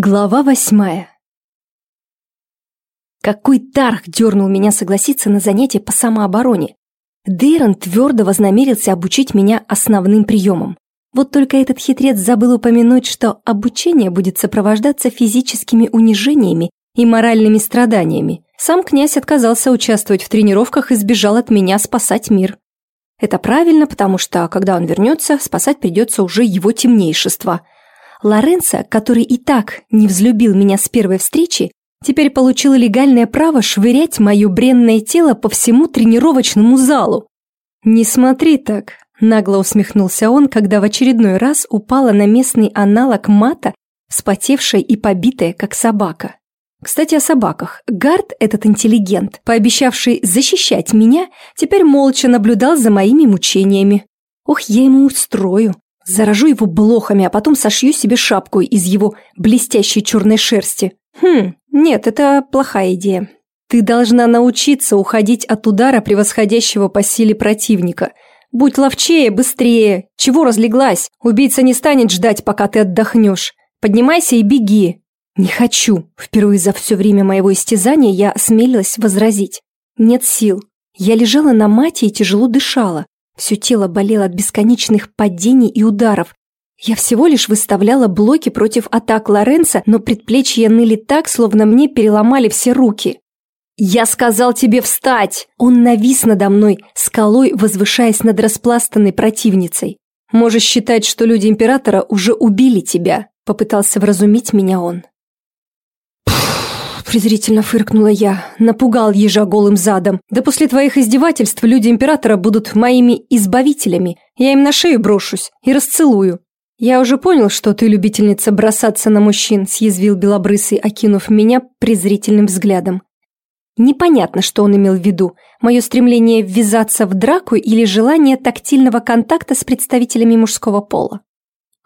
Глава восьмая Какой тарх дернул меня согласиться на занятие по самообороне? Дейрон твердо вознамерился обучить меня основным приемам. Вот только этот хитрец забыл упомянуть, что обучение будет сопровождаться физическими унижениями и моральными страданиями. Сам князь отказался участвовать в тренировках и сбежал от меня спасать мир. Это правильно, потому что, когда он вернется, спасать придется уже его темнейшество – Лоренцо, который и так не взлюбил меня с первой встречи, теперь получил легальное право швырять мое бренное тело по всему тренировочному залу. «Не смотри так», – нагло усмехнулся он, когда в очередной раз упала на местный аналог мата, вспотевшая и побитая, как собака. Кстати, о собаках. Гард, этот интеллигент, пообещавший защищать меня, теперь молча наблюдал за моими мучениями. Ох, я ему устрою. Заражу его блохами, а потом сошью себе шапку из его блестящей черной шерсти. Хм, нет, это плохая идея. Ты должна научиться уходить от удара превосходящего по силе противника. Будь ловчее, быстрее. Чего разлеглась? Убийца не станет ждать, пока ты отдохнешь. Поднимайся и беги. Не хочу. Впервые за все время моего истязания я осмелилась возразить. Нет сил. Я лежала на мате и тяжело дышала. Все тело болело от бесконечных падений и ударов. Я всего лишь выставляла блоки против атак Лоренца, но предплечья ныли так, словно мне переломали все руки. «Я сказал тебе встать!» Он навис надо мной, скалой возвышаясь над распластанной противницей. «Можешь считать, что люди Императора уже убили тебя», — попытался вразумить меня он презрительно фыркнула я. Напугал ежа голым задом. Да после твоих издевательств люди Императора будут моими избавителями. Я им на шею брошусь и расцелую. Я уже понял, что ты любительница бросаться на мужчин, съязвил Белобрысый, окинув меня презрительным взглядом. Непонятно, что он имел в виду. Мое стремление ввязаться в драку или желание тактильного контакта с представителями мужского пола.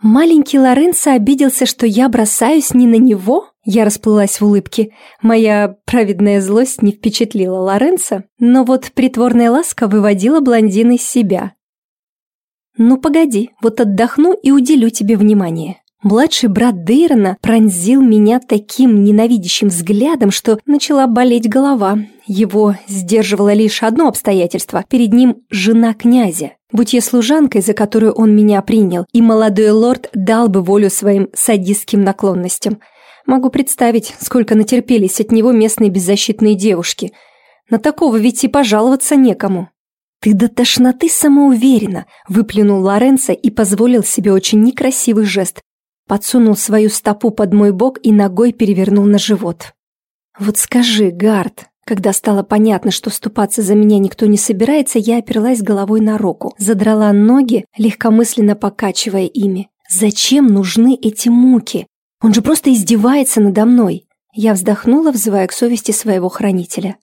Маленький Лоренцо обиделся, что я бросаюсь не на него? Я расплылась в улыбке. Моя праведная злость не впечатлила Лоренцо, но вот притворная ласка выводила блондина из себя. «Ну погоди, вот отдохну и уделю тебе внимание». Младший брат Дейрона пронзил меня таким ненавидящим взглядом, что начала болеть голова. Его сдерживало лишь одно обстоятельство. Перед ним жена князя. Будь я служанкой, за которую он меня принял, и молодой лорд дал бы волю своим садистским наклонностям. Могу представить, сколько натерпелись от него местные беззащитные девушки. На такого ведь и пожаловаться некому. «Ты до тошноты самоуверенно!» – выплюнул Лоренцо и позволил себе очень некрасивый жест. Подсунул свою стопу под мой бок и ногой перевернул на живот. «Вот скажи, Гард, когда стало понятно, что ступаться за меня никто не собирается, я оперлась головой на руку, задрала ноги, легкомысленно покачивая ими. «Зачем нужны эти муки? Он же просто издевается надо мной!» Я вздохнула, взывая к совести своего хранителя.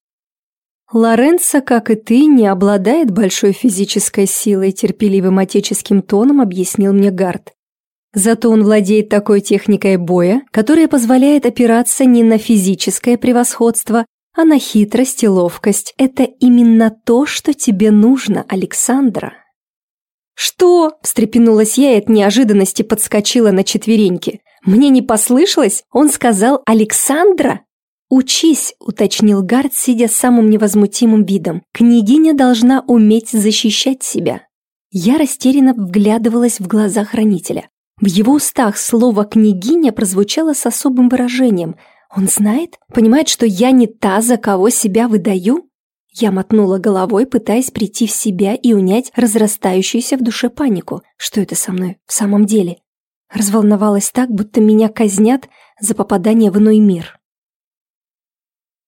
«Лоренцо, как и ты, не обладает большой физической силой», терпеливым отеческим тоном объяснил мне Гард. Зато он владеет такой техникой боя, которая позволяет опираться не на физическое превосходство, а на хитрость и ловкость. Это именно то, что тебе нужно, Александра. «Что?» – встрепенулась я и от неожиданности подскочила на четвереньки. «Мне не послышалось? Он сказал Александра?» «Учись», – уточнил Гард, сидя с самым невозмутимым видом. «Княгиня должна уметь защищать себя». Я растерянно вглядывалась в глаза хранителя. В его устах слово «княгиня» прозвучало с особым выражением – он знает? Понимает, что я не та, за кого себя выдаю? Я мотнула головой, пытаясь прийти в себя и унять разрастающуюся в душе панику. Что это со мной в самом деле? Разволновалась так, будто меня казнят за попадание в иной мир.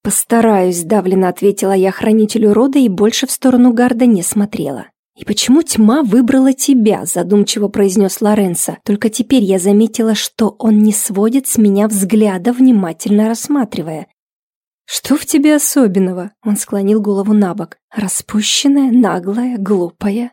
«Постараюсь», — сдавленно ответила я хранителю рода и больше в сторону гарда не смотрела. «И почему тьма выбрала тебя?» – задумчиво произнес Лоренцо. Только теперь я заметила, что он не сводит с меня взгляда, внимательно рассматривая. «Что в тебе особенного?» – он склонил голову на бок. «Распущенная, наглая, глупая».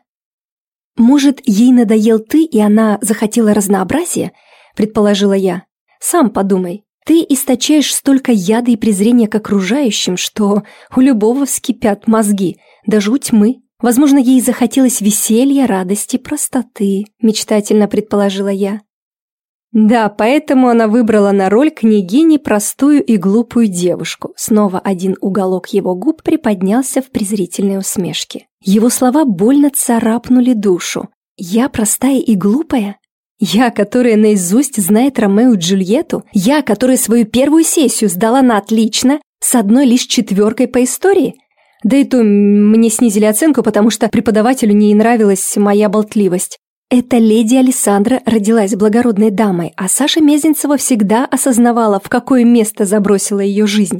«Может, ей надоел ты, и она захотела разнообразия?» – предположила я. «Сам подумай. Ты источаешь столько яда и презрения к окружающим, что у любого вскипят мозги, даже у тьмы. Возможно, ей захотелось веселья, радости, простоты, мечтательно предположила я. Да, поэтому она выбрала на роль княгини простую и глупую девушку. Снова один уголок его губ приподнялся в презрительной усмешке. Его слова больно царапнули душу. «Я простая и глупая? Я, которая наизусть знает Ромео и Джульетту? Я, которая свою первую сессию сдала на отлично, с одной лишь четверкой по истории? Да и то мне снизили оценку, потому что преподавателю не нравилась моя болтливость. Эта леди Александра родилась благородной дамой, а Саша Мезенцева всегда осознавала, в какое место забросила ее жизнь.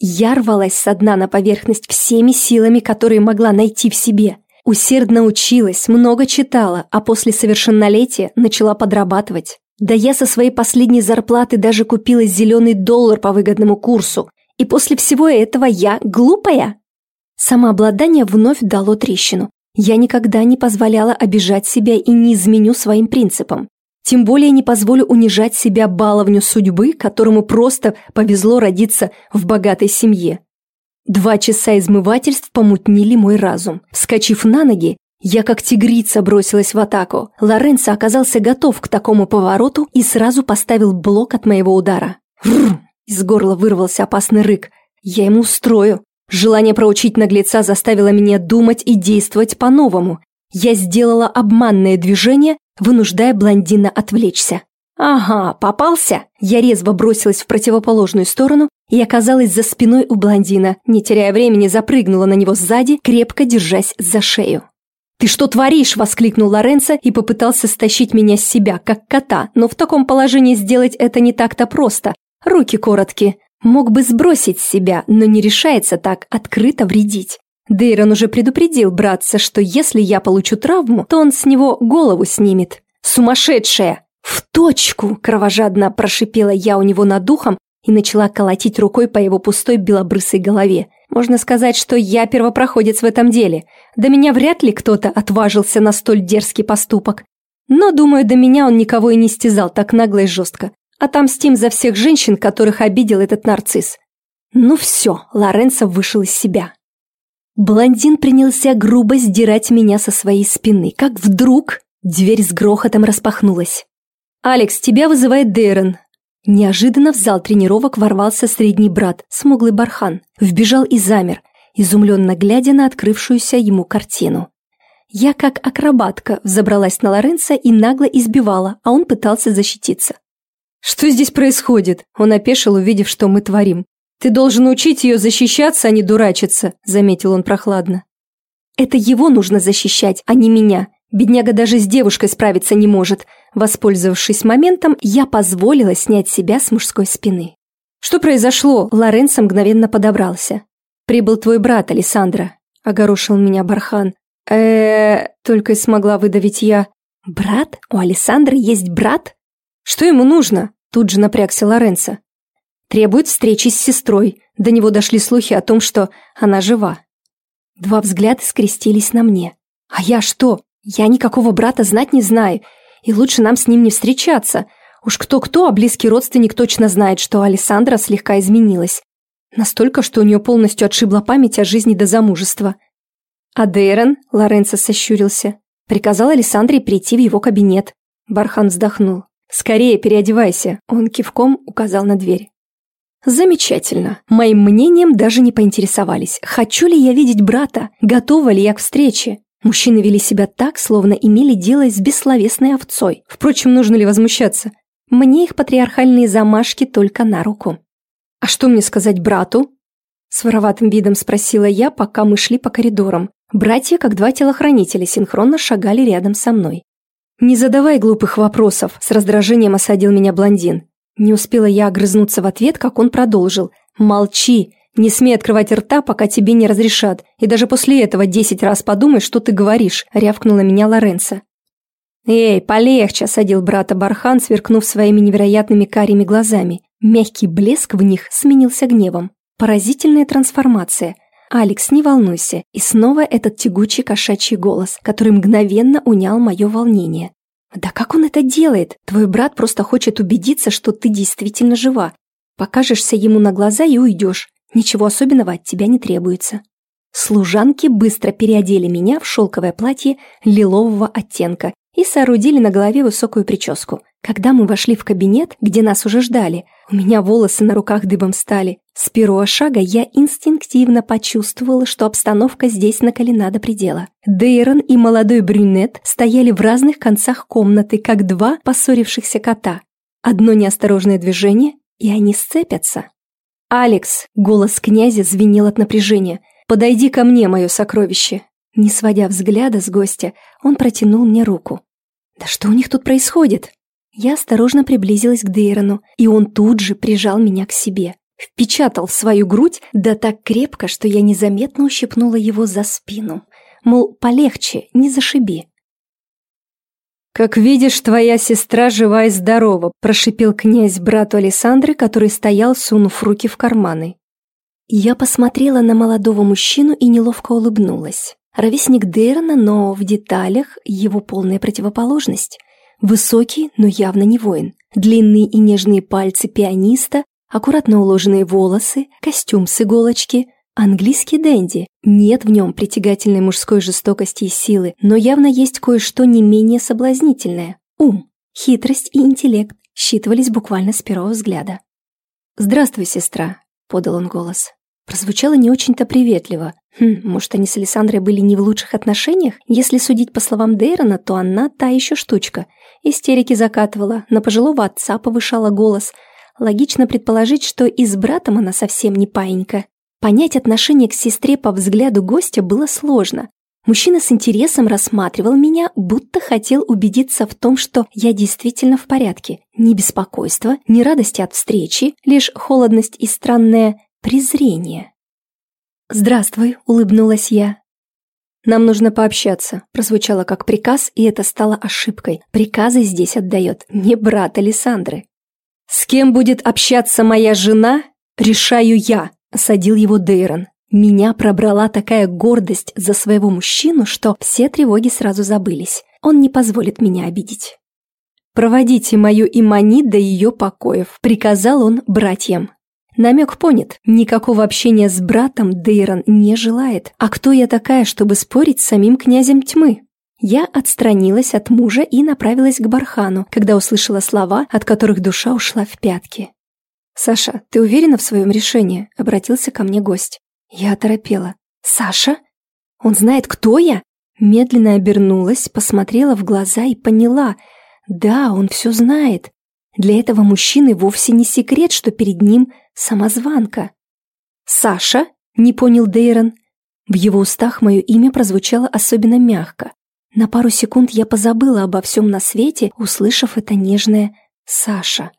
Я рвалась со дна на поверхность всеми силами, которые могла найти в себе. Усердно училась, много читала, а после совершеннолетия начала подрабатывать. Да я со своей последней зарплаты даже купила зеленый доллар по выгодному курсу. И после всего этого я глупая? Самообладание вновь дало трещину. Я никогда не позволяла обижать себя и не изменю своим принципам. Тем более не позволю унижать себя баловню судьбы, которому просто повезло родиться в богатой семье. Два часа измывательств помутнили мой разум. Вскочив на ноги, я как тигрица бросилась в атаку. Лоренцо оказался готов к такому повороту и сразу поставил блок от моего удара. Рррр! Из горла вырвался опасный рык. Я ему устрою. Желание проучить наглеца заставило меня думать и действовать по-новому. Я сделала обманное движение, вынуждая блондина отвлечься. «Ага, попался!» Я резво бросилась в противоположную сторону и оказалась за спиной у блондина, не теряя времени, запрыгнула на него сзади, крепко держась за шею. «Ты что творишь?» – воскликнул Лоренцо и попытался стащить меня с себя, как кота, но в таком положении сделать это не так-то просто. Руки короткие, Мог бы сбросить себя, но не решается так открыто вредить. Дейрон уже предупредил братца, что если я получу травму, то он с него голову снимет. «Сумасшедшая!» «В точку!» – кровожадно прошипела я у него над духом и начала колотить рукой по его пустой белобрысой голове. Можно сказать, что я первопроходец в этом деле. До меня вряд ли кто-то отважился на столь дерзкий поступок. Но, думаю, до меня он никого и не стязал так нагло и жестко. Отомстим за всех женщин, которых обидел этот нарцисс. Ну все, Лоренцо вышел из себя. Блондин принялся грубо сдирать меня со своей спины, как вдруг дверь с грохотом распахнулась. «Алекс, тебя вызывает Дейрон». Неожиданно в зал тренировок ворвался средний брат, смуглый бархан. Вбежал и замер, изумленно глядя на открывшуюся ему картину. Я, как акробатка, взобралась на Лоренца и нагло избивала, а он пытался защититься. «Что здесь происходит?» Он опешил, увидев, что мы творим. «Ты должен учить ее защищаться, а не дурачиться», – заметил он прохладно. «Это его нужно защищать, а не меня. Бедняга даже с девушкой справиться не может». Воспользовавшись моментом, я позволила снять себя с мужской спины. «Что произошло?» Лоренцо мгновенно подобрался. «Прибыл твой брат, Александра», – огорошил меня Бархан. э только и смогла выдавить я. «Брат? У Александры есть брат?» «Что ему нужно?» Тут же напрягся Лоренцо. Требует встречи с сестрой. До него дошли слухи о том, что она жива. Два взгляда скрестились на мне. А я что? Я никакого брата знать не знаю. И лучше нам с ним не встречаться. Уж кто-кто, а близкий родственник точно знает, что Александра слегка изменилась. Настолько, что у нее полностью отшибла память о жизни до замужества. А Дейрон, Лоренцо сощурился, приказал Александре прийти в его кабинет. Бархан вздохнул. «Скорее переодевайся», – он кивком указал на дверь. Замечательно. Моим мнением даже не поинтересовались. Хочу ли я видеть брата? Готова ли я к встрече? Мужчины вели себя так, словно имели дело с бессловесной овцой. Впрочем, нужно ли возмущаться? Мне их патриархальные замашки только на руку. «А что мне сказать брату?» С вороватым видом спросила я, пока мы шли по коридорам. Братья, как два телохранителя, синхронно шагали рядом со мной. «Не задавай глупых вопросов», – с раздражением осадил меня блондин. Не успела я огрызнуться в ответ, как он продолжил. «Молчи! Не смей открывать рта, пока тебе не разрешат. И даже после этого десять раз подумай, что ты говоришь», – рявкнула меня Лоренцо. «Эй, полегче!» – садил брата Бархан, сверкнув своими невероятными карими глазами. Мягкий блеск в них сменился гневом. Поразительная трансформация – «Алекс, не волнуйся». И снова этот тягучий кошачий голос, который мгновенно унял мое волнение. «Да как он это делает? Твой брат просто хочет убедиться, что ты действительно жива. Покажешься ему на глаза и уйдешь. Ничего особенного от тебя не требуется». Служанки быстро переодели меня в шелковое платье лилового оттенка и соорудили на голове высокую прическу. Когда мы вошли в кабинет, где нас уже ждали, у меня волосы на руках дыбом стали. С первого шага я инстинктивно почувствовала, что обстановка здесь накалена до предела. Дейрон и молодой брюнет стояли в разных концах комнаты, как два поссорившихся кота. Одно неосторожное движение, и они сцепятся. «Алекс!» — голос князя звенел от напряжения. «Подойди ко мне, мое сокровище!» Не сводя взгляда с гостя, он протянул мне руку. «Да что у них тут происходит?» Я осторожно приблизилась к Дейрону, и он тут же прижал меня к себе. Впечатал в свою грудь, да так крепко, что я незаметно ущипнула его за спину. Мол, полегче, не зашиби. «Как видишь, твоя сестра жива и здорова», – прошипел князь брату Александры, который стоял, сунув руки в карманы. Я посмотрела на молодого мужчину и неловко улыбнулась. Ровесник Дейрона, но в деталях его полная противоположность. Высокий, но явно не воин. Длинные и нежные пальцы пианиста, аккуратно уложенные волосы, костюм с иголочки. Английский денди. Нет в нем притягательной мужской жестокости и силы, но явно есть кое-что не менее соблазнительное. Ум, хитрость и интеллект считывались буквально с первого взгляда. «Здравствуй, сестра», — подал он голос. Прозвучало не очень-то приветливо. Хм, может, они с Александрой были не в лучших отношениях? Если судить по словам Дейрона, то она та еще штучка. Истерики закатывала, на пожилого отца повышала голос. Логично предположить, что и с братом она совсем не паинька. Понять отношение к сестре по взгляду гостя было сложно. Мужчина с интересом рассматривал меня, будто хотел убедиться в том, что я действительно в порядке. Ни беспокойства, ни радости от встречи, лишь холодность и странное презрение. «Здравствуй», — улыбнулась я. «Нам нужно пообщаться», — прозвучало как приказ, и это стало ошибкой. Приказы здесь отдает не брат Александры. «С кем будет общаться моя жена, решаю я», — осадил его Дейрон. Меня пробрала такая гордость за своего мужчину, что все тревоги сразу забылись. Он не позволит меня обидеть. «Проводите мою Имани до ее покоев», — приказал он братьям. Намек понят. Никакого общения с братом Дейрон не желает. А кто я такая, чтобы спорить с самим князем тьмы? Я отстранилась от мужа и направилась к Бархану, когда услышала слова, от которых душа ушла в пятки. «Саша, ты уверена в своем решении?» — обратился ко мне гость. Я оторопела. «Саша? Он знает, кто я?» Медленно обернулась, посмотрела в глаза и поняла. «Да, он все знает. Для этого мужчины вовсе не секрет, что перед ним самозванка. «Саша?» — не понял Дейрон. В его устах мое имя прозвучало особенно мягко. На пару секунд я позабыла обо всем на свете, услышав это нежное «Саша».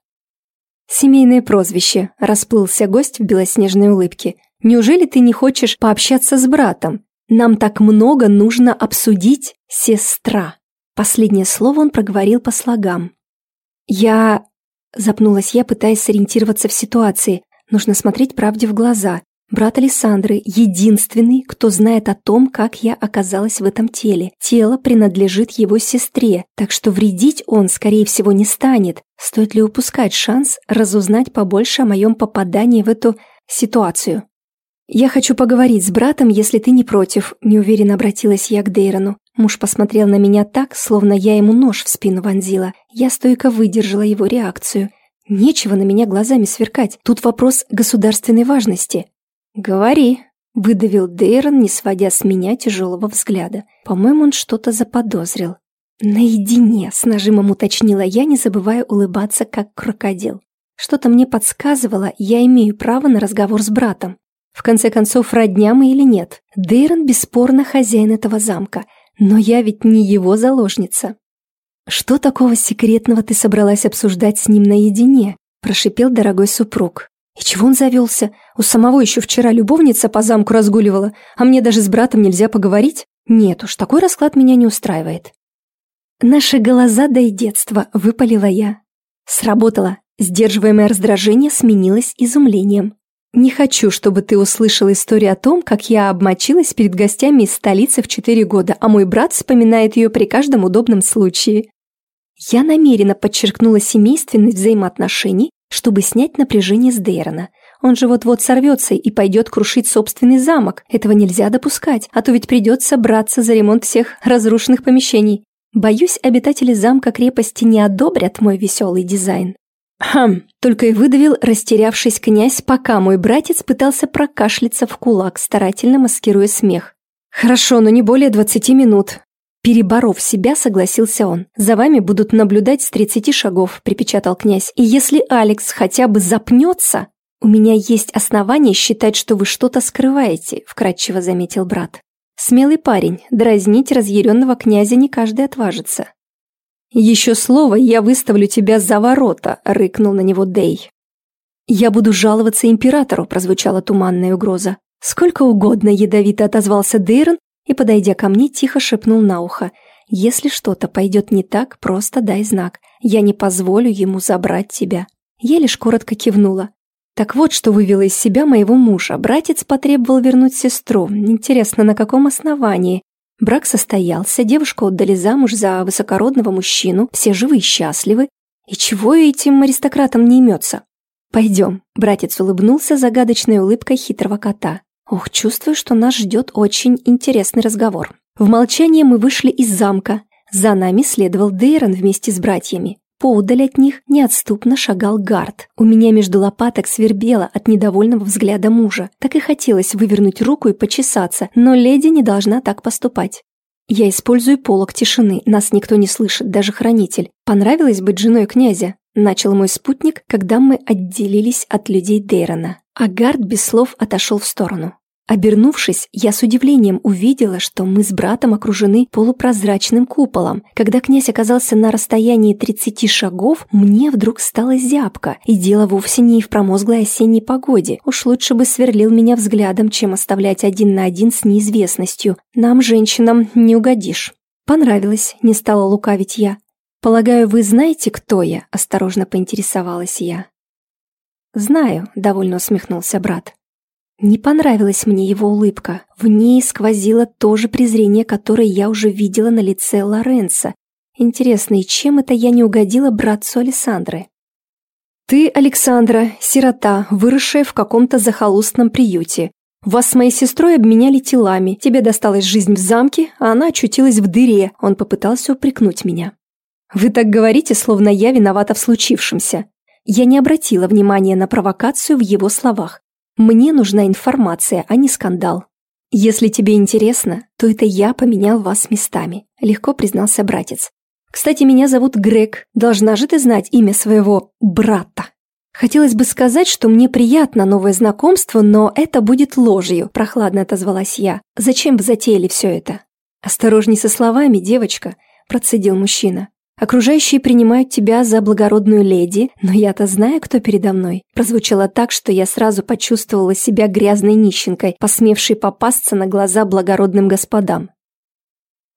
«Семейное прозвище», — расплылся гость в белоснежной улыбке. «Неужели ты не хочешь пообщаться с братом? Нам так много нужно обсудить, сестра». Последнее слово он проговорил по слогам. «Я...» — запнулась я, пытаясь сориентироваться в ситуации. Нужно смотреть правде в глаза. Брат Александры — единственный, кто знает о том, как я оказалась в этом теле. Тело принадлежит его сестре, так что вредить он, скорее всего, не станет. Стоит ли упускать шанс разузнать побольше о моем попадании в эту ситуацию? «Я хочу поговорить с братом, если ты не против», — неуверенно обратилась я к Дейрону. Муж посмотрел на меня так, словно я ему нож в спину вонзила. Я стойко выдержала его реакцию. Нечего на меня глазами сверкать. Тут вопрос государственной важности. «Говори», — выдавил Дейрон, не сводя с меня тяжелого взгляда. По-моему, он что-то заподозрил. «Наедине», — с нажимом уточнила я, не забывая улыбаться, как крокодил. Что-то мне подсказывало, я имею право на разговор с братом. В конце концов, родня мы или нет? Дейрон бесспорно хозяин этого замка, но я ведь не его заложница. «Что такого секретного ты собралась обсуждать с ним наедине?» – прошипел дорогой супруг. «И чего он завелся? У самого еще вчера любовница по замку разгуливала, а мне даже с братом нельзя поговорить? Нет уж, такой расклад меня не устраивает». «Наши глаза да и детство», – выпалила я. Сработало. Сдерживаемое раздражение сменилось изумлением. Не хочу, чтобы ты услышал историю о том, как я обмочилась перед гостями из столицы в четыре года, а мой брат вспоминает ее при каждом удобном случае. Я намеренно подчеркнула семейственность взаимоотношений, чтобы снять напряжение с Дейрона. Он же вот-вот сорвется и пойдет крушить собственный замок. Этого нельзя допускать, а то ведь придется браться за ремонт всех разрушенных помещений. Боюсь, обитатели замка-крепости не одобрят мой веселый дизайн. Хм, только и выдавил, растерявшись князь, пока мой братец пытался прокашляться в кулак, старательно маскируя смех. «Хорошо, но не более двадцати минут». Переборов себя, согласился он. «За вами будут наблюдать с тридцати шагов», – припечатал князь. «И если Алекс хотя бы запнется...» «У меня есть основания считать, что вы что-то скрываете», – вкратчиво заметил брат. «Смелый парень, дразнить разъяренного князя не каждый отважится». «Еще слово, я выставлю тебя за ворота», — рыкнул на него Дей. «Я буду жаловаться императору», — прозвучала туманная угроза. «Сколько угодно», — ядовито отозвался Дейрон и, подойдя ко мне, тихо шепнул на ухо. «Если что-то пойдет не так, просто дай знак. Я не позволю ему забрать тебя». Я лишь коротко кивнула. Так вот, что вывело из себя моего мужа. Братец потребовал вернуть сестру. Интересно, на каком основании? Брак состоялся, девушку отдали замуж за высокородного мужчину, все живы и счастливы. И чего этим аристократам не имется? Пойдем. Братец улыбнулся загадочной улыбкой хитрого кота. Ох, чувствую, что нас ждет очень интересный разговор. В молчании мы вышли из замка. За нами следовал Дейрон вместе с братьями. Поудаль от них неотступно шагал гард. У меня между лопаток свербело от недовольного взгляда мужа. Так и хотелось вывернуть руку и почесаться, но леди не должна так поступать. Я использую полог тишины, нас никто не слышит, даже хранитель. Понравилось быть женой князя? Начал мой спутник, когда мы отделились от людей Дейрона. А гард без слов отошел в сторону. Обернувшись, я с удивлением увидела, что мы с братом окружены полупрозрачным куполом. Когда князь оказался на расстоянии 30 шагов, мне вдруг стало зябко, и дело вовсе не в промозглой осенней погоде. Уж лучше бы сверлил меня взглядом, чем оставлять один на один с неизвестностью. Нам, женщинам, не угодишь. Понравилось, не стала лукавить я. «Полагаю, вы знаете, кто я?» – осторожно поинтересовалась я. «Знаю», – довольно усмехнулся брат. Не понравилась мне его улыбка. В ней сквозило то же презрение, которое я уже видела на лице Лоренца. Интересно, и чем это я не угодила братцу Александры? «Ты, Александра, сирота, выросшая в каком-то захолустном приюте. Вас с моей сестрой обменяли телами, тебе досталась жизнь в замке, а она очутилась в дыре», он попытался упрекнуть меня. «Вы так говорите, словно я виновата в случившемся». Я не обратила внимания на провокацию в его словах. Мне нужна информация, а не скандал. Если тебе интересно, то это я поменял вас местами, легко признался братец. Кстати, меня зовут Грег. Должна же ты знать имя своего брата. Хотелось бы сказать, что мне приятно новое знакомство, но это будет ложью, прохладно отозвалась я. Зачем вы затеяли все это? Осторожней со словами, девочка, процедил мужчина. Окружающие принимают тебя за благородную леди, но я-то знаю, кто передо мной. Прозвучало так, что я сразу почувствовала себя грязной нищенкой, посмевшей попасться на глаза благородным господам.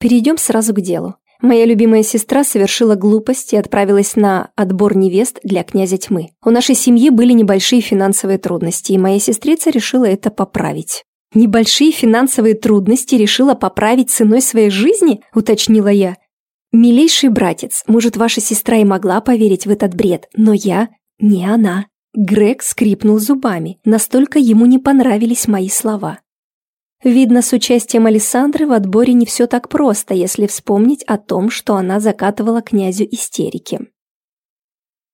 Перейдем сразу к делу. Моя любимая сестра совершила глупость и отправилась на отбор невест для князя тьмы. У нашей семьи были небольшие финансовые трудности, и моя сестрица решила это поправить. «Небольшие финансовые трудности решила поправить ценой своей жизни?» – уточнила я. «Милейший братец, может, ваша сестра и могла поверить в этот бред, но я не она». Грег скрипнул зубами, настолько ему не понравились мои слова. Видно, с участием Александры в отборе не все так просто, если вспомнить о том, что она закатывала князю истерики.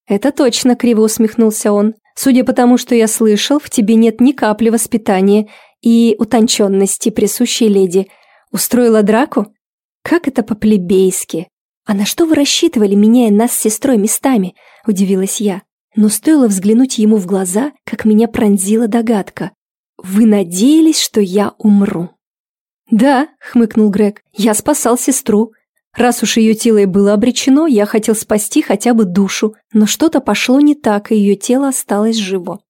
«Это точно», — криво усмехнулся он. «Судя по тому, что я слышал, в тебе нет ни капли воспитания и утонченности, присущей леди. Устроила драку?» Как это по-плебейски? А на что вы рассчитывали, меняя нас с сестрой местами? Удивилась я. Но стоило взглянуть ему в глаза, как меня пронзила догадка. Вы надеялись, что я умру? Да, хмыкнул Грег, я спасал сестру. Раз уж ее тело и было обречено, я хотел спасти хотя бы душу, но что-то пошло не так, и ее тело осталось живо.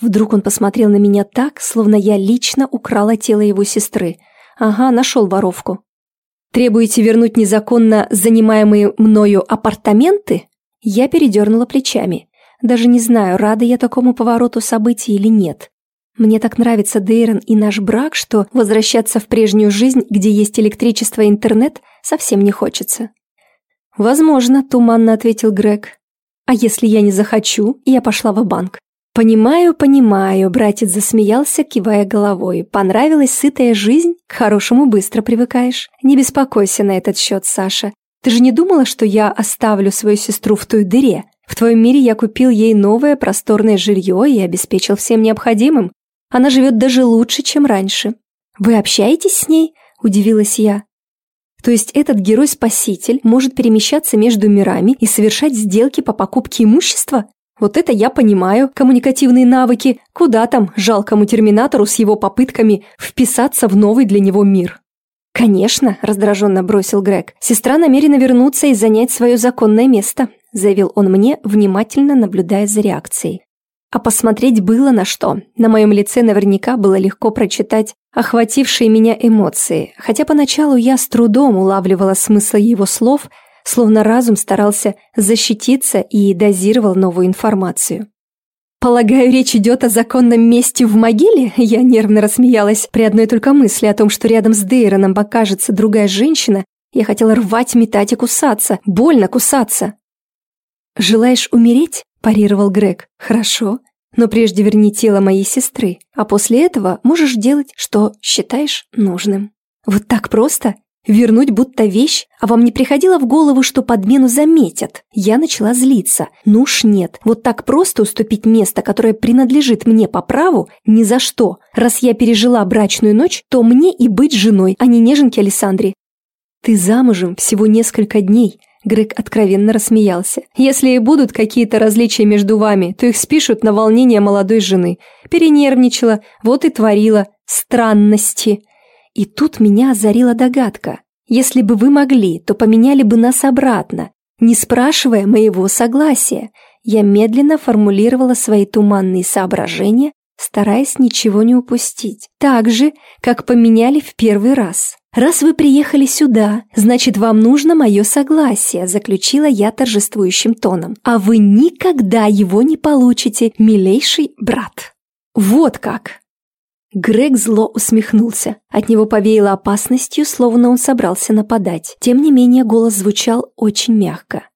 Вдруг он посмотрел на меня так, словно я лично украла тело его сестры. Ага, нашел воровку. Требуете вернуть незаконно занимаемые мною апартаменты? Я передернула плечами. Даже не знаю, рада я такому повороту событий или нет. Мне так нравится Дейрон и наш брак, что возвращаться в прежнюю жизнь, где есть электричество и интернет, совсем не хочется. «Возможно», — туманно ответил Грег. «А если я не захочу, я пошла в банк «Понимаю, понимаю», — братец засмеялся, кивая головой. «Понравилась сытая жизнь? К хорошему быстро привыкаешь. Не беспокойся на этот счет, Саша. Ты же не думала, что я оставлю свою сестру в той дыре? В твоем мире я купил ей новое просторное жилье и обеспечил всем необходимым. Она живет даже лучше, чем раньше. Вы общаетесь с ней? Удивилась я. То есть этот герой-спаситель может перемещаться между мирами и совершать сделки по покупке имущества? Вот это я понимаю, коммуникативные навыки. Куда там жалкому терминатору с его попытками вписаться в новый для него мир? «Конечно», – раздраженно бросил Грег. «Сестра намерена вернуться и занять свое законное место», – заявил он мне, внимательно наблюдая за реакцией. А посмотреть было на что. На моем лице наверняка было легко прочитать охватившие меня эмоции, хотя поначалу я с трудом улавливала смысл его слов, словно разум старался защититься и дозировал новую информацию. «Полагаю, речь идет о законном месте в могиле?» Я нервно рассмеялась при одной только мысли о том, что рядом с Дейроном покажется другая женщина. Я хотела рвать, метать и кусаться. Больно кусаться. «Желаешь умереть?» – парировал Грег. «Хорошо. Но прежде верни тело моей сестры, а после этого можешь делать, что считаешь нужным». «Вот так просто?» Вернуть будто вещь? А вам не приходило в голову, что подмену заметят? Я начала злиться. Ну уж нет. Вот так просто уступить место, которое принадлежит мне по праву, ни за что. Раз я пережила брачную ночь, то мне и быть женой, а не неженке Александре. Ты замужем всего несколько дней. Грег откровенно рассмеялся. «Если и будут какие-то различия между вами, то их спишут на волнение молодой жены. Перенервничала, вот и творила. Странности. И тут меня озарила догадка. Если бы вы могли, то поменяли бы нас обратно, не спрашивая моего согласия. Я медленно формулировала свои туманные соображения, стараясь ничего не упустить. Так же, как поменяли в первый раз. «Раз вы приехали сюда, значит, вам нужно мое согласие», заключила я торжествующим тоном. «А вы никогда его не получите, милейший брат». «Вот как!» Грег зло усмехнулся. От него повеяло опасностью, словно он собрался нападать. Тем не менее, голос звучал очень мягко.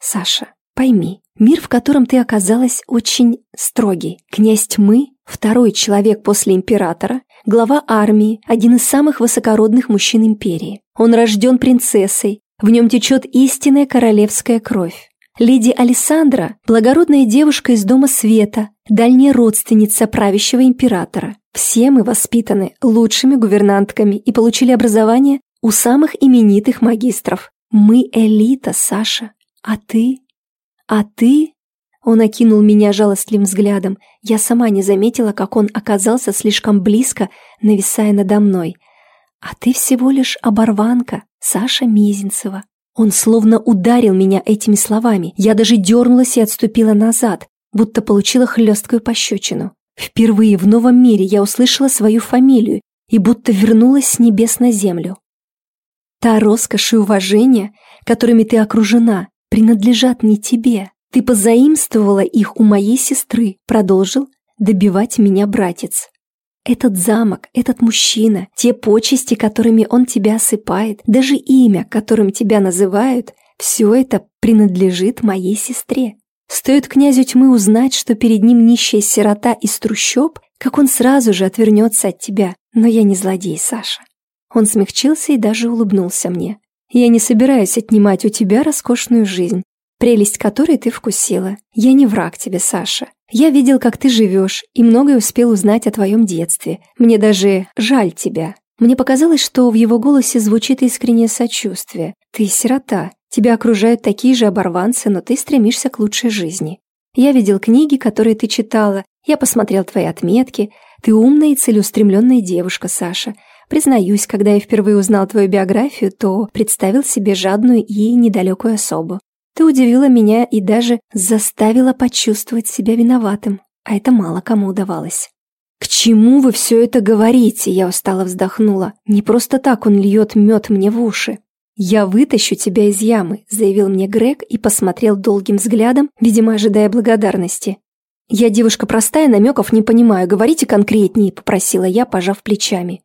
«Саша, пойми, мир, в котором ты оказалась, очень строгий. Князь тьмы, второй человек после императора, глава армии, один из самых высокородных мужчин империи. Он рожден принцессой, в нем течет истинная королевская кровь. Леди Александра – благородная девушка из Дома Света, дальняя родственница правящего императора. Все мы воспитаны лучшими гувернантками и получили образование у самых именитых магистров. Мы элита, Саша. А ты? А ты? Он окинул меня жалостливым взглядом. Я сама не заметила, как он оказался слишком близко, нависая надо мной. А ты всего лишь оборванка, Саша Мизинцева. Он словно ударил меня этими словами. Я даже дернулась и отступила назад, будто получила хлесткую пощечину. Впервые в новом мире я услышала свою фамилию и будто вернулась с небес на землю. Та роскошь и уважение, которыми ты окружена, принадлежат не тебе. Ты позаимствовала их у моей сестры, продолжил добивать меня братец. Этот замок, этот мужчина, те почести, которыми он тебя осыпает, даже имя, которым тебя называют, все это принадлежит моей сестре. Стоит князю тьмы узнать, что перед ним нищая сирота из трущоб, как он сразу же отвернется от тебя. Но я не злодей, Саша. Он смягчился и даже улыбнулся мне. Я не собираюсь отнимать у тебя роскошную жизнь, прелесть которой ты вкусила. Я не враг тебе, Саша. Я видел, как ты живешь, и многое успел узнать о твоем детстве. Мне даже жаль тебя. Мне показалось, что в его голосе звучит искреннее сочувствие. Ты сирота. Тебя окружают такие же оборванцы, но ты стремишься к лучшей жизни. Я видел книги, которые ты читала. Я посмотрел твои отметки. Ты умная и целеустремленная девушка, Саша. Признаюсь, когда я впервые узнал твою биографию, то представил себе жадную и недалекую особу. Ты удивила меня и даже заставила почувствовать себя виноватым, а это мало кому удавалось. «К чему вы все это говорите?» Я устало вздохнула. «Не просто так он льет мед мне в уши». «Я вытащу тебя из ямы», — заявил мне Грег и посмотрел долгим взглядом, видимо, ожидая благодарности. «Я девушка простая, намеков не понимаю, говорите конкретнее», — попросила я, пожав плечами.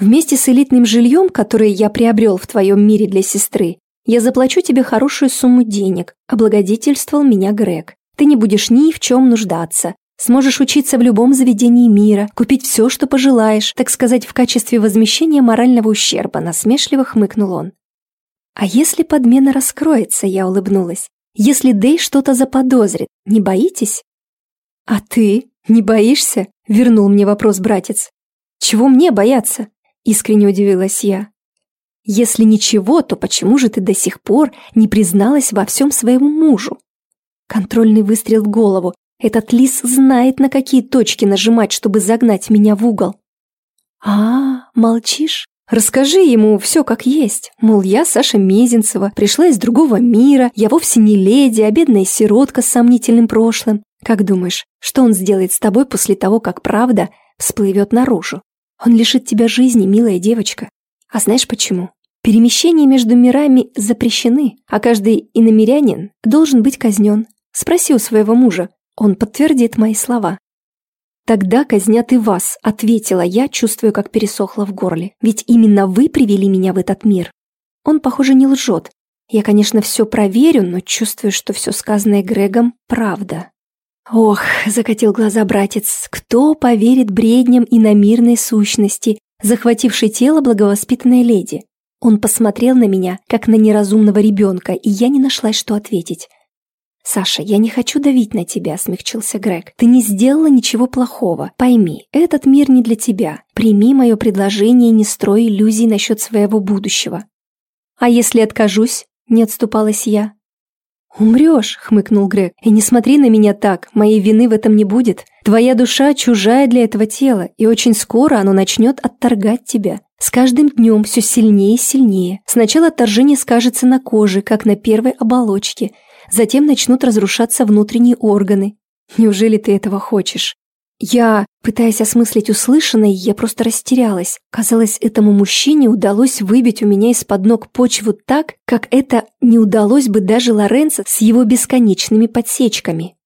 «Вместе с элитным жильем, которое я приобрел в твоем мире для сестры, я заплачу тебе хорошую сумму денег, облагодетельствовал меня Грег. Ты не будешь ни в чем нуждаться. Сможешь учиться в любом заведении мира, купить все, что пожелаешь, так сказать, в качестве возмещения морального ущерба, насмешливо хмыкнул он. А если подмена раскроется, я улыбнулась. Если Дэй что-то заподозрит, не боитесь? А ты не боишься? Вернул мне вопрос братец. Чего мне бояться? Искренне удивилась я. Если ничего, то почему же ты до сих пор не призналась во всем своему мужу? Контрольный выстрел в голову. Этот лис знает, на какие точки нажимать, чтобы загнать меня в угол. А, молчишь? Расскажи ему все как есть. Мол, я Саша Мезенцева, пришла из другого мира, я вовсе не леди, а бедная сиротка с сомнительным прошлым. Как думаешь, что он сделает с тобой после того, как правда всплывет наружу? Он лишит тебя жизни, милая девочка. А знаешь почему? Перемещения между мирами запрещены, а каждый иномирянин должен быть казнен. Спроси у своего мужа, он подтвердит мои слова. «Тогда казнят и вас», — ответила я, чувствуя, как пересохло в горле. «Ведь именно вы привели меня в этот мир». Он, похоже, не лжет. Я, конечно, все проверю, но чувствую, что все сказанное Грегом — правда. «Ох», — закатил глаза братец, — «кто поверит бредням и на мирной сущности, захватившей тело благовоспитанной леди?» Он посмотрел на меня, как на неразумного ребенка, и я не нашлась, что ответить. «Саша, я не хочу давить на тебя», — смягчился Грег. «Ты не сделала ничего плохого. Пойми, этот мир не для тебя. Прими мое предложение и не строй иллюзий насчет своего будущего». «А если откажусь?» — не отступалась я. «Умрешь», — хмыкнул Грег. «И не смотри на меня так, моей вины в этом не будет. Твоя душа чужая для этого тела, и очень скоро оно начнет отторгать тебя. С каждым днем все сильнее и сильнее. Сначала отторжение скажется на коже, как на первой оболочке, Затем начнут разрушаться внутренние органы. Неужели ты этого хочешь? Я, пытаясь осмыслить услышанное, я просто растерялась. Казалось, этому мужчине удалось выбить у меня из-под ног почву так, как это не удалось бы даже Лоренцо с его бесконечными подсечками.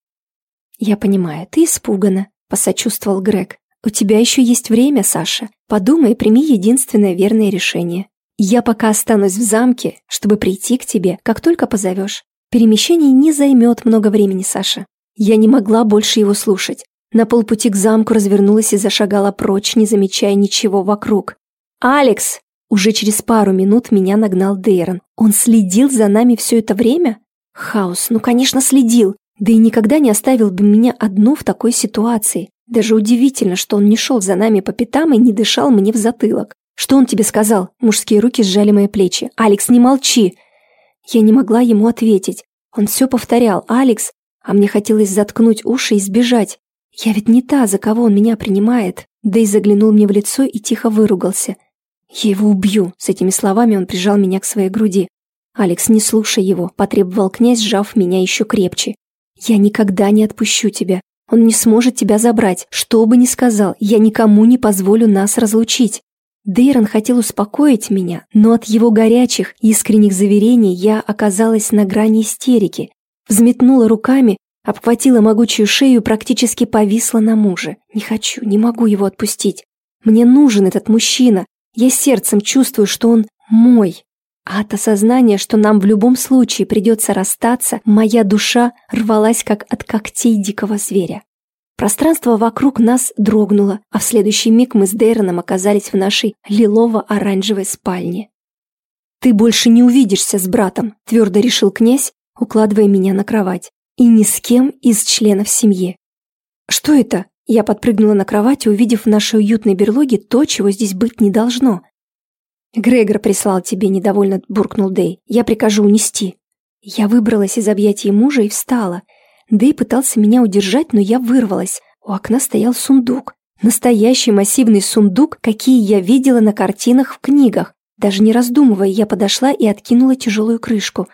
«Я понимаю, ты испугана», — посочувствовал Грег. «У тебя еще есть время, Саша. Подумай и прими единственное верное решение. Я пока останусь в замке, чтобы прийти к тебе, как только позовешь. Перемещение не займет много времени, Саша. Я не могла больше его слушать. На полпути к замку развернулась и зашагала прочь, не замечая ничего вокруг. «Алекс!» Уже через пару минут меня нагнал Дейрон. Он следил за нами все это время? Хаос, ну, конечно, следил. Да и никогда не оставил бы меня одну в такой ситуации. Даже удивительно, что он не шел за нами по пятам и не дышал мне в затылок. «Что он тебе сказал?» Мужские руки сжали мои плечи. «Алекс, не молчи!» Я не могла ему ответить. Он все повторял «Алекс», а мне хотелось заткнуть уши и сбежать. Я ведь не та, за кого он меня принимает. Да и заглянул мне в лицо и тихо выругался. «Я его убью!» С этими словами он прижал меня к своей груди. «Алекс, не слушай его», — потребовал князь, сжав меня еще крепче. «Я никогда не отпущу тебя. Он не сможет тебя забрать. Что бы ни сказал, я никому не позволю нас разлучить. Дейрон хотел успокоить меня, но от его горячих, искренних заверений я оказалась на грани истерики. Взметнула руками, обхватила могучую шею и практически повисла на муже. Не хочу, не могу его отпустить. Мне нужен этот мужчина. Я сердцем чувствую, что он мой. А от осознания, что нам в любом случае придется расстаться, моя душа рвалась, как от когтей дикого зверя. Пространство вокруг нас дрогнуло, а в следующий миг мы с Дейроном оказались в нашей лилово-оранжевой спальне. «Ты больше не увидишься с братом», – твердо решил князь, укладывая меня на кровать. «И ни с кем из членов семьи». «Что это?» Я подпрыгнула на кровати, увидев в нашей уютной берлоге то, чего здесь быть не должно. «Грегор прислал тебе», – недовольно буркнул Дэй. «Я прикажу унести». Я выбралась из объятий мужа и встала – Дэй пытался меня удержать, но я вырвалась. У окна стоял сундук. Настоящий массивный сундук, какие я видела на картинах в книгах. Даже не раздумывая, я подошла и откинула тяжелую крышку.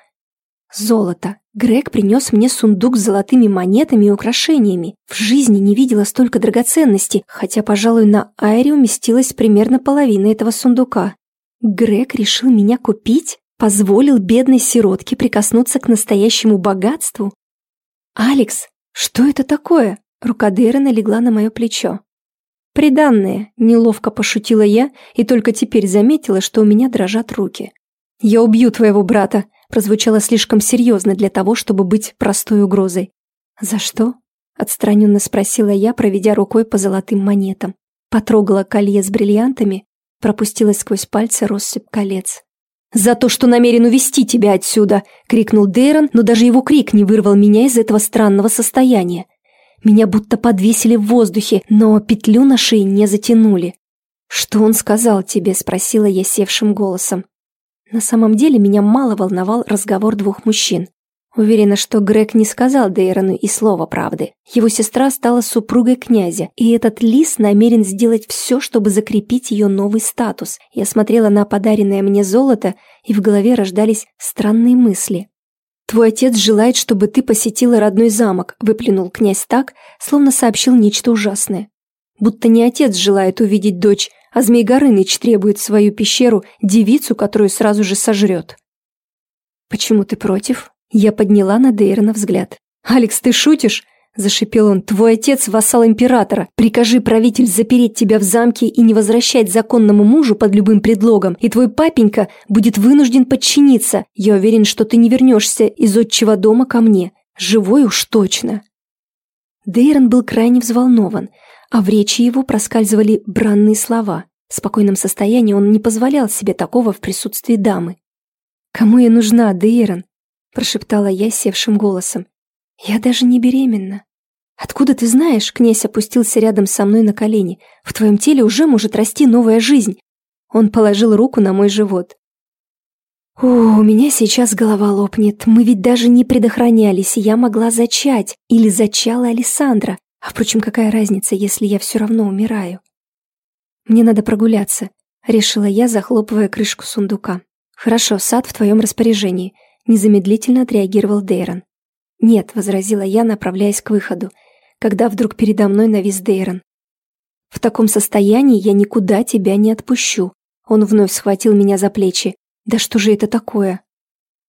Золото. Грег принес мне сундук с золотыми монетами и украшениями. В жизни не видела столько драгоценностей, хотя, пожалуй, на Айре уместилась примерно половина этого сундука. Грег решил меня купить? Позволил бедной сиротке прикоснуться к настоящему богатству? «Алекс, что это такое?» Рука Дейрона легла на мое плечо. «Приданное», — неловко пошутила я и только теперь заметила, что у меня дрожат руки. «Я убью твоего брата», — прозвучало слишком серьезно для того, чтобы быть простой угрозой. «За что?» — отстраненно спросила я, проведя рукой по золотым монетам. Потрогала колье с бриллиантами, пропустила сквозь пальцы россыпь колец. «За то, что намерен увести тебя отсюда!» — крикнул Дейрон, но даже его крик не вырвал меня из этого странного состояния. Меня будто подвесили в воздухе, но петлю на шее не затянули. «Что он сказал тебе?» — спросила я севшим голосом. На самом деле меня мало волновал разговор двух мужчин. Уверена, что Грег не сказал Дейрону и слова правды. Его сестра стала супругой князя, и этот лис намерен сделать все, чтобы закрепить ее новый статус. Я смотрела на подаренное мне золото, и в голове рождались странные мысли. «Твой отец желает, чтобы ты посетила родной замок», — выплюнул князь так, словно сообщил нечто ужасное. Будто не отец желает увидеть дочь, а Змей Горыныч требует свою пещеру девицу, которую сразу же сожрет. «Почему ты против?» Я подняла на Дейрона взгляд. «Алекс, ты шутишь?» – зашипел он. «Твой отец – вассал императора. Прикажи правитель запереть тебя в замке и не возвращать законному мужу под любым предлогом, и твой папенька будет вынужден подчиниться. Я уверен, что ты не вернешься из отчего дома ко мне. Живой уж точно». Дейрон был крайне взволнован, а в речи его проскальзывали бранные слова. В спокойном состоянии он не позволял себе такого в присутствии дамы. «Кому я нужна, Дейрон?» Прошептала я севшим голосом. «Я даже не беременна». «Откуда ты знаешь?» — князь опустился рядом со мной на колени. «В твоем теле уже может расти новая жизнь». Он положил руку на мой живот. «О, у меня сейчас голова лопнет. Мы ведь даже не предохранялись, я могла зачать. Или зачала Александра. А впрочем, какая разница, если я все равно умираю?» «Мне надо прогуляться», — решила я, захлопывая крышку сундука. «Хорошо, сад в твоем распоряжении незамедлительно отреагировал Дейрон. «Нет», — возразила я, направляясь к выходу, когда вдруг передо мной навис Дейрон. «В таком состоянии я никуда тебя не отпущу». Он вновь схватил меня за плечи. «Да что же это такое?»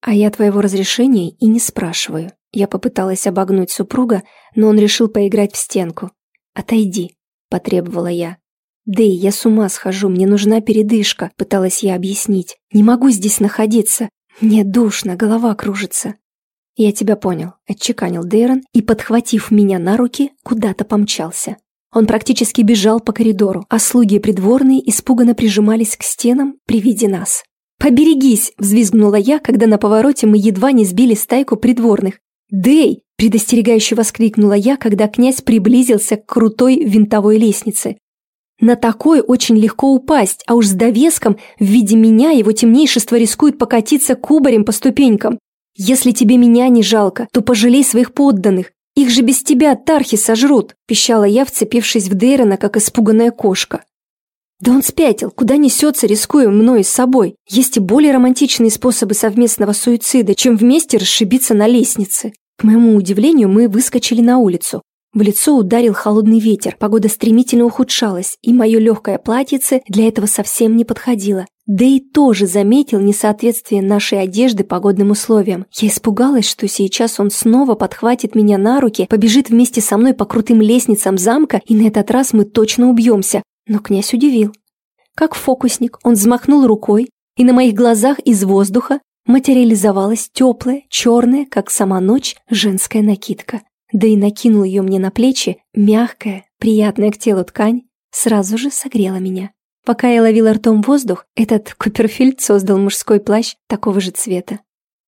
«А я твоего разрешения и не спрашиваю». Я попыталась обогнуть супруга, но он решил поиграть в стенку. «Отойди», — потребовала я. «Дэй, я с ума схожу, мне нужна передышка», — пыталась я объяснить. «Не могу здесь находиться. «Мне душно, голова кружится». «Я тебя понял», — отчеканил Дейрон и, подхватив меня на руки, куда-то помчался. Он практически бежал по коридору, а слуги придворные испуганно прижимались к стенам при виде нас. «Поберегись!» – взвизгнула я, когда на повороте мы едва не сбили стайку придворных. «Дэй!» – предостерегающе воскликнула я, когда князь приблизился к крутой винтовой лестнице. На такой очень легко упасть, а уж с довеском в виде меня его темнейшество рискует покатиться кубарем по ступенькам. Если тебе меня не жалко, то пожалей своих подданных. Их же без тебя тархи сожрут, пищала я, вцепившись в Дейрона, как испуганная кошка. Да он спятил, куда несется, рискуя мной с собой. Есть и более романтичные способы совместного суицида, чем вместе расшибиться на лестнице. К моему удивлению, мы выскочили на улицу. В лицо ударил холодный ветер, погода стремительно ухудшалась, и мое легкое платьице для этого совсем не подходило. Дэй тоже заметил несоответствие нашей одежды погодным условиям. Я испугалась, что сейчас он снова подхватит меня на руки, побежит вместе со мной по крутым лестницам замка, и на этот раз мы точно убьемся. Но князь удивил. Как фокусник, он взмахнул рукой, и на моих глазах из воздуха материализовалась теплая, черная, как сама ночь, женская накидка да и накинул ее мне на плечи, мягкая, приятная к телу ткань, сразу же согрела меня. Пока я ловила ртом воздух, этот Куперфильд создал мужской плащ такого же цвета.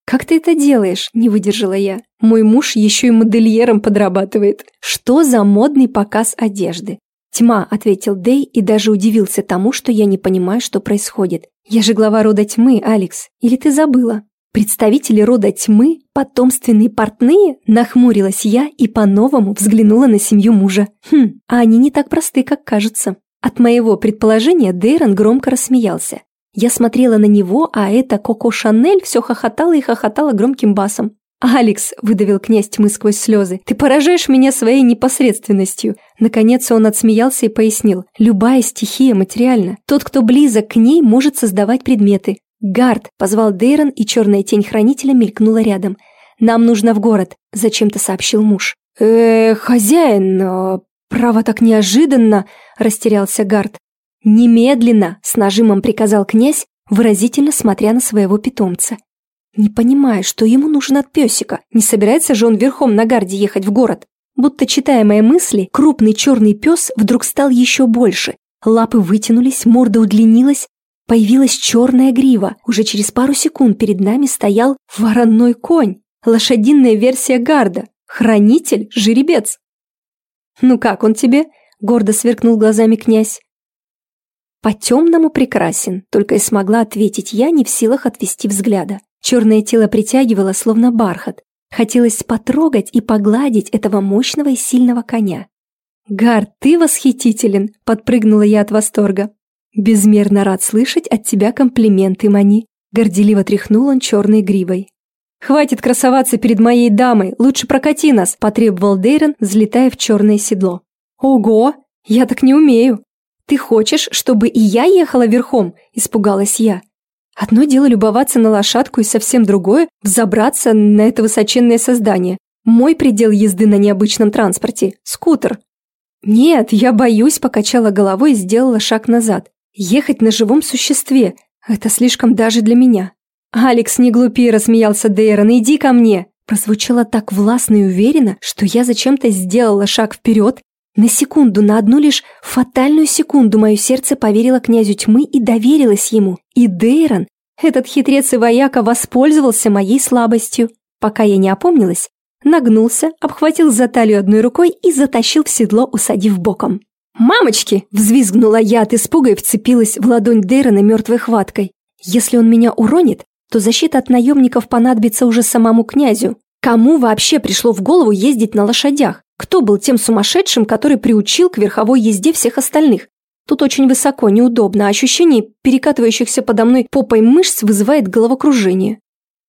«Как ты это делаешь?» – не выдержала я. «Мой муж еще и модельером подрабатывает. Что за модный показ одежды?» «Тьма», – ответил Дэй и даже удивился тому, что я не понимаю, что происходит. «Я же глава рода тьмы, Алекс. Или ты забыла?» Представители рода тьмы, потомственные портные, нахмурилась я и по-новому взглянула на семью мужа. Хм, а они не так просты, как кажется. От моего предположения Дейрон громко рассмеялся. Я смотрела на него, а эта Коко Шанель все хохотала и хохотала громким басом. «Алекс», — выдавил князь тьмы сквозь слезы, — «ты поражаешь меня своей непосредственностью». Наконец он отсмеялся и пояснил, «Любая стихия материальна. Тот, кто близок к ней, может создавать предметы. «Гард!» – позвал Дейрон, и черная тень хранителя мелькнула рядом. «Нам нужно в город», – зачем-то сообщил муж. «Э, хозяин, право так неожиданно!» – растерялся Гард. «Немедленно!» – с нажимом приказал князь, выразительно смотря на своего питомца. Не понимая, что ему нужно от песика, не собирается же он верхом на гарде ехать в город. Будто читая мои мысли, крупный черный пес вдруг стал еще больше. Лапы вытянулись, морда удлинилась, появилась черная грива. Уже через пару секунд перед нами стоял вороной конь, лошадиная версия гарда, хранитель, жеребец. «Ну как он тебе?» – гордо сверкнул глазами князь. «По-темному прекрасен», – только и смогла ответить я, не в силах отвести взгляда. Черное тело притягивало, словно бархат. Хотелось потрогать и погладить этого мощного и сильного коня. «Гар, ты восхитителен!» – подпрыгнула я от восторга. «Безмерно рад слышать от тебя комплименты, Мани!» Горделиво тряхнул он черной гривой. «Хватит красоваться перед моей дамой, лучше прокати нас!» – потребовал Дейрон, взлетая в черное седло. «Ого! Я так не умею!» «Ты хочешь, чтобы и я ехала верхом?» – испугалась я. Одно дело любоваться на лошадку и совсем другое – взобраться на это высоченное создание. Мой предел езды на необычном транспорте – скутер. «Нет, я боюсь», – покачала головой и сделала шаг назад. «Ехать на живом существе – это слишком даже для меня». «Алекс, не глупи», – рассмеялся Дейрон, – «иди ко мне». Прозвучало так властно и уверенно, что я зачем-то сделала шаг вперед. На секунду, на одну лишь фатальную секунду мое сердце поверило князю тьмы и доверилось ему. И Дейрон, этот хитрец и вояка, воспользовался моей слабостью. Пока я не опомнилась, нагнулся, обхватил за талию одной рукой и затащил в седло, усадив боком. «Мамочки!» – взвизгнула я от испуга и вцепилась в ладонь Дейрона мертвой хваткой. «Если он меня уронит, то защита от наемников понадобится уже самому князю. Кому вообще пришло в голову ездить на лошадях? Кто был тем сумасшедшим, который приучил к верховой езде всех остальных? Тут очень высоко, неудобно, а ощущение перекатывающихся подо мной попой мышц вызывает головокружение.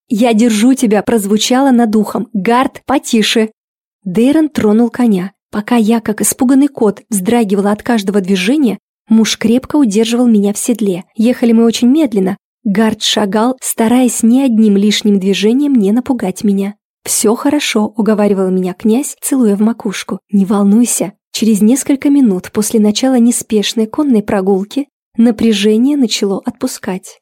«Я держу тебя!» – прозвучало над ухом. «Гард, потише!» Дейрон тронул коня. Пока я, как испуганный кот, вздрагивала от каждого движения, муж крепко удерживал меня в седле. Ехали мы очень медленно. Гард шагал, стараясь ни одним лишним движением не напугать меня. «Все хорошо», — уговаривал меня князь, целуя в макушку. «Не волнуйся». Через несколько минут после начала неспешной конной прогулки напряжение начало отпускать.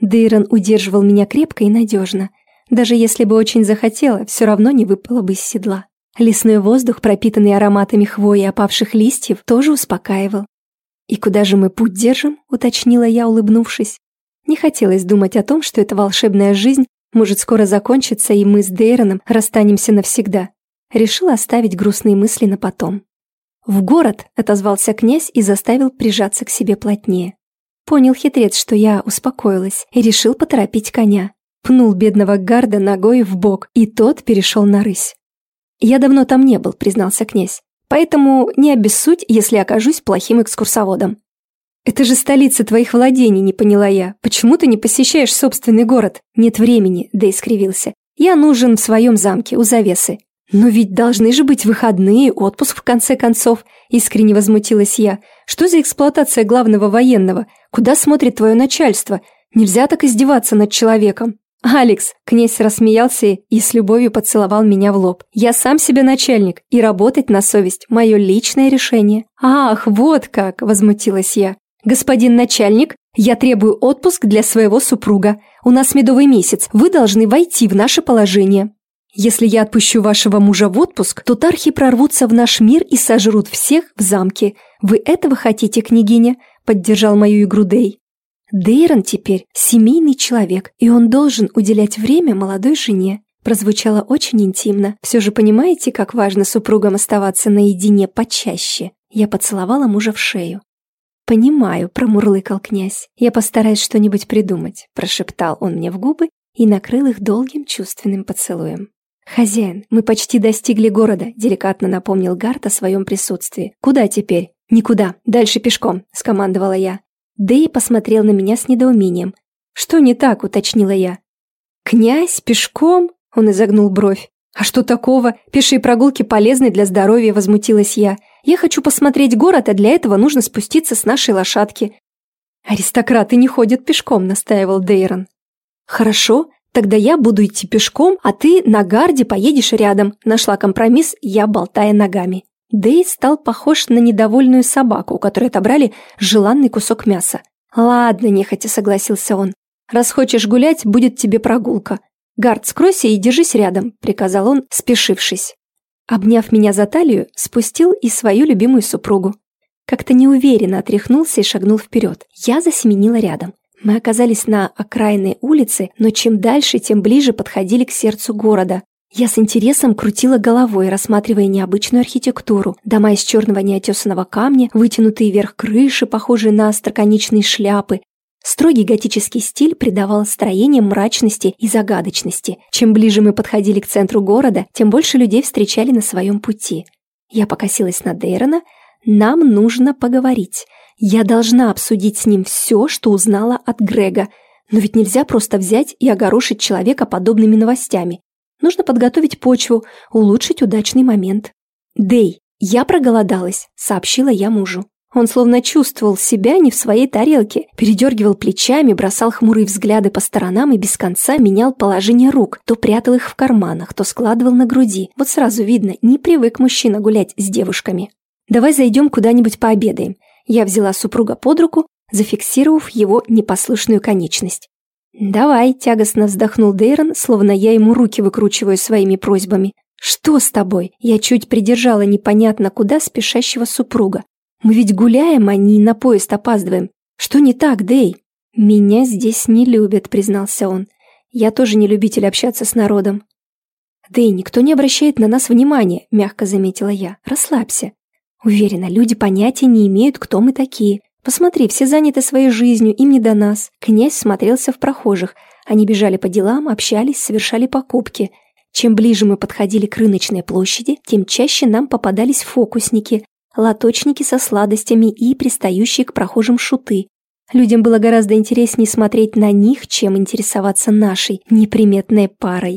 Дейрон удерживал меня крепко и надежно. Даже если бы очень захотела, все равно не выпала бы из седла. Лесной воздух, пропитанный ароматами хвои и опавших листьев, тоже успокаивал. «И куда же мы путь держим?» — уточнила я, улыбнувшись. Не хотелось думать о том, что эта волшебная жизнь может скоро закончиться, и мы с Дейроном расстанемся навсегда. Решила оставить грустные мысли на потом. «В город!» — отозвался князь и заставил прижаться к себе плотнее. Понял хитрец, что я успокоилась, и решил поторопить коня. Пнул бедного гарда ногой в бок, и тот перешел на рысь. «Я давно там не был», — признался князь. «Поэтому не обессудь, если окажусь плохим экскурсоводом». «Это же столица твоих владений», — не поняла я. «Почему ты не посещаешь собственный город?» «Нет времени», — да искривился. «Я нужен в своем замке, у завесы». «Но ведь должны же быть выходные, отпуск в конце концов», — искренне возмутилась я. «Что за эксплуатация главного военного? Куда смотрит твое начальство? Нельзя так издеваться над человеком». «Алекс!» – князь рассмеялся и с любовью поцеловал меня в лоб. «Я сам себе начальник, и работать на совесть – мое личное решение». «Ах, вот как!» – возмутилась я. «Господин начальник, я требую отпуск для своего супруга. У нас медовый месяц, вы должны войти в наше положение». «Если я отпущу вашего мужа в отпуск, то тархи прорвутся в наш мир и сожрут всех в замке. Вы этого хотите, княгиня?» – поддержал мою игру Дей. Дейрон теперь семейный человек, и он должен уделять время молодой жене. Прозвучало очень интимно. Все же понимаете, как важно супругам оставаться наедине почаще? Я поцеловала мужа в шею. «Понимаю», — промурлыкал князь. «Я постараюсь что-нибудь придумать», — прошептал он мне в губы и накрыл их долгим чувственным поцелуем. «Хозяин, мы почти достигли города», — деликатно напомнил Гарт о своем присутствии. «Куда теперь?» «Никуда, дальше пешком», — скомандовала я. Дэй посмотрел на меня с недоумением. «Что не так?» – уточнила я. «Князь? Пешком?» – он изогнул бровь. «А что такого? Пешие прогулки полезны для здоровья», – возмутилась я. «Я хочу посмотреть город, а для этого нужно спуститься с нашей лошадки». «Аристократы не ходят пешком», – настаивал Дейрон. «Хорошо, тогда я буду идти пешком, а ты на гарде поедешь рядом», – нашла компромисс, я болтая ногами. Дэй стал похож на недовольную собаку, у которой отобрали желанный кусок мяса. «Ладно», – нехотя согласился он. «Раз хочешь гулять, будет тебе прогулка. Гард, скройся и держись рядом», – приказал он, спешившись. Обняв меня за талию, спустил и свою любимую супругу. Как-то неуверенно отряхнулся и шагнул вперед. Я засеменила рядом. Мы оказались на окраинной улице, но чем дальше, тем ближе подходили к сердцу города. Я с интересом крутила головой, рассматривая необычную архитектуру. Дома из черного неотесанного камня, вытянутые вверх крыши, похожие на остроконечные шляпы. Строгий готический стиль придавал строениям мрачности и загадочности. Чем ближе мы подходили к центру города, тем больше людей встречали на своем пути. Я покосилась на Дейрона. «Нам нужно поговорить. Я должна обсудить с ним все, что узнала от Грега. Но ведь нельзя просто взять и огорошить человека подобными новостями. Нужно подготовить почву, улучшить удачный момент. «Дэй, я проголодалась», — сообщила я мужу. Он словно чувствовал себя не в своей тарелке, передергивал плечами, бросал хмурые взгляды по сторонам и без конца менял положение рук, то прятал их в карманах, то складывал на груди. Вот сразу видно, не привык мужчина гулять с девушками. «Давай зайдем куда-нибудь пообедаем». Я взяла супруга под руку, зафиксировав его непослушную конечность. «Давай», — тягостно вздохнул Дейрон, словно я ему руки выкручиваю своими просьбами. «Что с тобой?» Я чуть придержала непонятно куда спешащего супруга. «Мы ведь гуляем, а не на поезд опаздываем. Что не так, Дей?» «Меня здесь не любят», — признался он. «Я тоже не любитель общаться с народом». «Дэй, никто не обращает на нас внимания», — мягко заметила я. «Расслабься». Уверена, люди понятия не имеют, кто мы такие. Посмотри, все заняты своей жизнью, им не до нас. Князь смотрелся в прохожих. Они бежали по делам, общались, совершали покупки. Чем ближе мы подходили к рыночной площади, тем чаще нам попадались фокусники, лоточники со сладостями и пристающие к прохожим шуты. Людям было гораздо интереснее смотреть на них, чем интересоваться нашей неприметной парой.